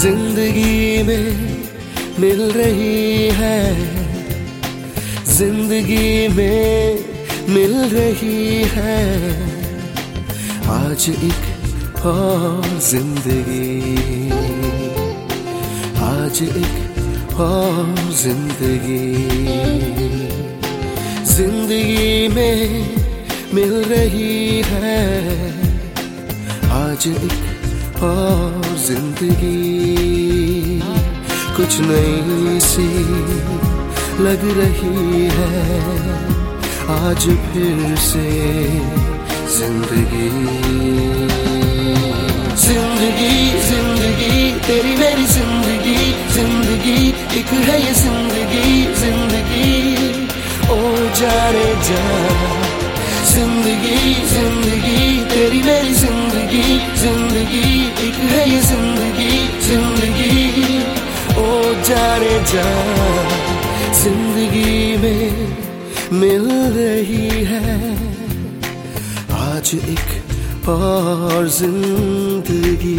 ज़िंदगी में मिल रही है। ज़िंदगी में मिल रही है। आज एक और ज़िंदगी। आज एक और ज़िंदगी। ज़िंदगी में मिल रही है। आज एक ज़िंदगी कुछ नई सी लग रही है। आज फिर से ज़िंदगी। ज़िंदगी ज़िंदगी, तेरी मेरी ज़िंदगी ज़िंदगी, एक है ये ज़िंदगी ज़िंदगी। ओ जाने जा, ज़िंदगी ज़िंदगी, तेरी मेरी ज़िंदगी ज़िंदगी। एक है ये ज़िंदगी ज़िंदगी ओ जाने जा ज़िंदगी में मिल रही है आज एक और ज़िंदगी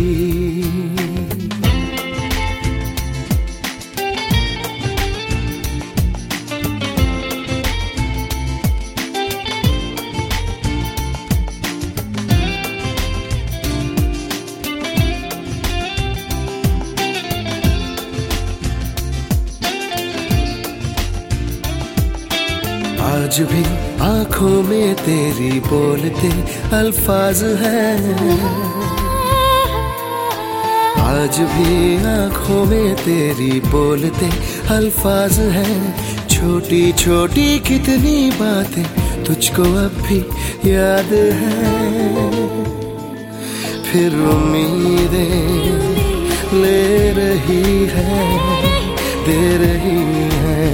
आज भी आँखों में तेरी बोलते अल्फाज हैं। आज भी आँखों में तेरी बोलते अल्फाज हैं। छोटी छोटी कितनी बातें तुझको अब भी याद है। फिर उम्मीदें ले रही है, दे रही है।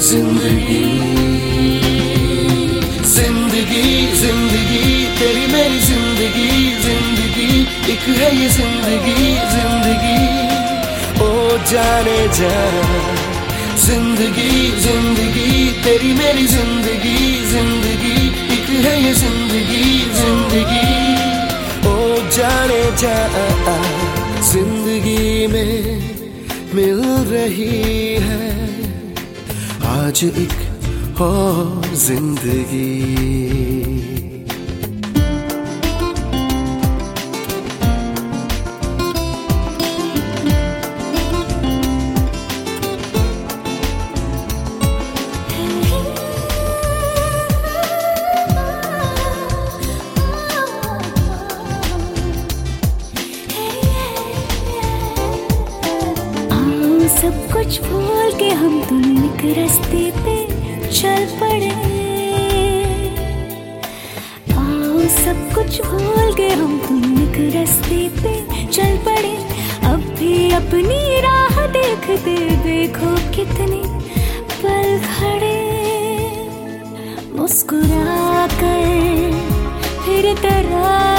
ज़िंदगी ज़िंदगी ज़िंदगी, तेरी मेरी ज़िंदगी ज़िंदगी, एक है ये ज़िंदगी ज़िंदगी। ओ जाने जा, ज़िंदगी ज़िंदगी, तेरी मेरी ज़िंदगी ज़िंदगी, एक है ये ज़िंदगी ज़िंदगी। ओ जाने जा, ज़िंदगी में मिल रही है आज एक और ज़िंदगी सब कुछ भूल के हम तुम एक रस्ते पे चल पड़े। आओ, सब कुछ भूल के हम तुम एक रास्ते पे। चल पड़े, अब भी अपनी राह देखते देखो कितने पल खड़े। मुस्कुरा कर, फिर तराने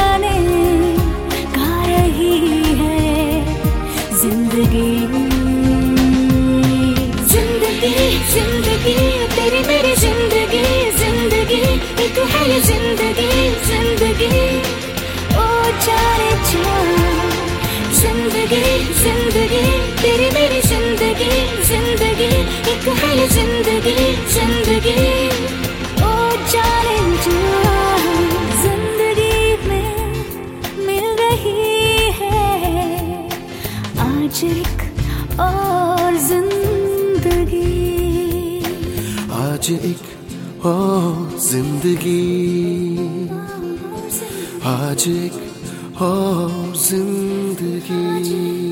ज़िंदगी ज़िंदगी तेरी मेरी ज़िंदगी ज़िंदगी एक है ये ज़िंदगी ज़िंदगी। ओ जाने जा ज़िंदगी में मिल रही है आज एक और ज़िंदगी। आज एक और ज़िंदगी। आज एक और ज़िंदगी